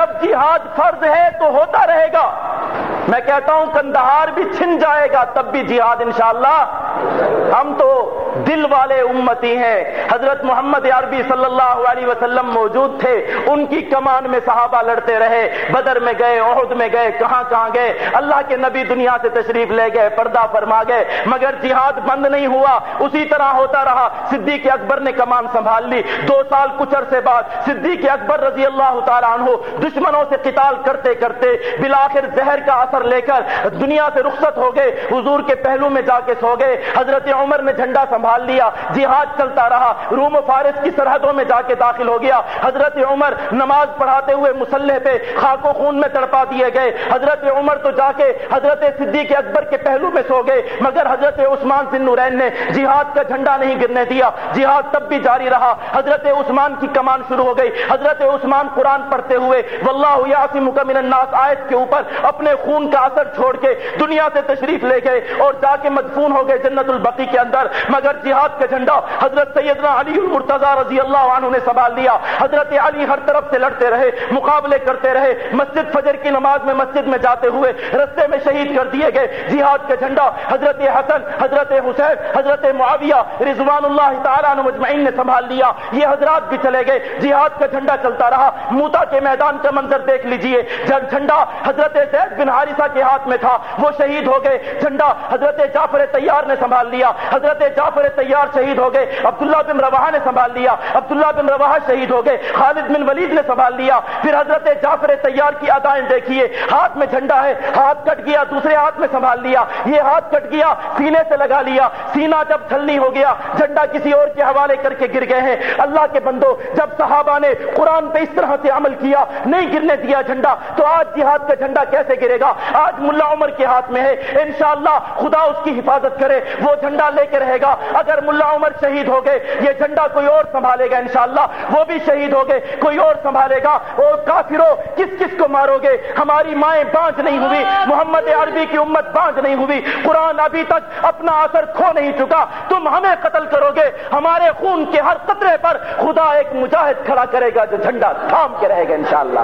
جب جہاد فرض ہے تو ہوتا رہے گا۔ میں کہتا ہوں کندہار بھی چھن جائے گا، تب بھی جہاد انشاءاللہ۔ ہم تو دل والے امتی ہیں۔ حضرت محمد عربی صلی اللہ علیہ وسلم موجود تھے۔ ان کی کمان میں صحابہ لڑتے رہے۔ بدر میں گئے عہد میں گئے، کہاں کہاں گئے؟ اللہ کے نبی دنیا سے تشریف لے گئے، پردہ فرما گئے۔ مگر جہاد بند نہیں ہوا۔ اسی طرح ہوتا رہا۔ صدیق اکبر نے کمان سنبھال لی۔ دو سال کچھ عرصے بعد صدیق اکبر رضی اللہ تعالیٰ عنہ دشمنوں سے قتال کرتے کرتے بلاخر زہر کا اثر لے کر دنیا سے رخصت ہو گئے۔ حضور کے پہلو میں جا کے سو گئے۔ حضرت عمر نے جھنڈا سنبھال لیا، جہاد چلتا رہا، روم و فارس کی سرحدوں میں جا کے داخل ہو گیا۔ حضرت عمر نماز پڑھاتے ہوئے مسلح پہ خاک و خون میں تڑپا دیے گئے۔ حضرت عمر تو جا کے حضرت صدیق اکبر کے پہلو میں سو گئے، مگر حضرت عثمان بن نورین نے جہاد کا جھنڈا نہیں گرنے دیا۔ جہاد تب بھی جاری رہا۔ حضرت عثمان کی کمان شروع ہو گئی۔ حضرت عثمان قرآن پڑھتے ہوئے واللہ یاسمک من الناس، آیت کے اوپر اپنے خون کا اثر چھوڑ کے دنیا سے تشریف لے گئے اور جا کے مدفون ہو گئے جنت البقی کے اندر۔ مگر جہاد کا جھنڈا حضرت سیدنا علی المرتضی رضی اللہ عنہ نے سنبھال لیا۔ حضرت علی ہر طرف سے لڑتے رہے، مقابلے کرتے رہے، مسجد فجر کی نماز میں مسجد میں جاتے ہوئے رستے میں شہید کر دیے گئے۔ جہاد کا جھنڈا حضرت حسن، حضرت حسین، حضرت معاویہ رضوان اللہ تعالیٰ مجمعین نے سنبھال لیا۔ یہ حضرات بھی چلے گئے۔ جہاد کا جھنڈا چلتا رہا۔ موتا کے میدان کا منظر دیکھ لیجیے۔ جب جھنڈا حضرت زید بن حارثہ کے ہاتھ میں تھا، وہ شہید ہو گئے۔ جھنڈا حضرت جعفر تیار نے سنبھال لیا۔ حضرت جعفر تیار شہید ہو گئے۔ عبداللہ بن رواحہ نے سنبھال لیا۔ عبداللہ بن رواحہ شہید ہو گئے۔ خالد بن ولید نے سنبھال لیا۔ پھر حضرت جعفر تیار کی ادائیں دیکھیے۔ ہاتھ میں جھنڈا ہے۔ ہاتھ کٹ گیا۔ دوسرے ہاتھ میں سنبھال لیا۔ یہ ہاتھ کٹ گیا۔ سینے سے لگا لیا۔ سینہ جب چھلنی ہو گیا، جھنڈا کسی اور کے حوالے کر کے گر گئے ہیں۔ اللہ کے بندو جب صحابہ نے قرآن پہ اس طرح سے عمل کیا، نہیں گرنے دیا جھنڈا، تو آج جہاد کا جھنڈا کیسے گرے گا؟ آج ملا عمر کے ہاتھ میں ہے۔ انشاءاللہ خدا اس کی حفاظت کرے۔ وہ جھنڈا لے کے رہے گا۔ اگر ملا عمر شہید ہو گئے، یہ جھنڈا کوئی اور سنبھالے گا انشاءاللہ، وہ بھی شہید ہو گئے، کوئی اور سنبھالے گا۔ وہ کافرو، کس کس کو مارو گے؟ ہماری مائیں بانج نہیں ہوئی، محمد عربی کی امت بانج نہیں ہوئی، قرآن ابھی تک اپنا اثر کھو نہیں چکا۔ تم ہمیں قتل کرو گے، ہمارے خون کے ہر قطرے پر خدا ایک مجاہد کھڑا کرے گا جو جھنڈا تھام کے رہے گا انشاءاللہ۔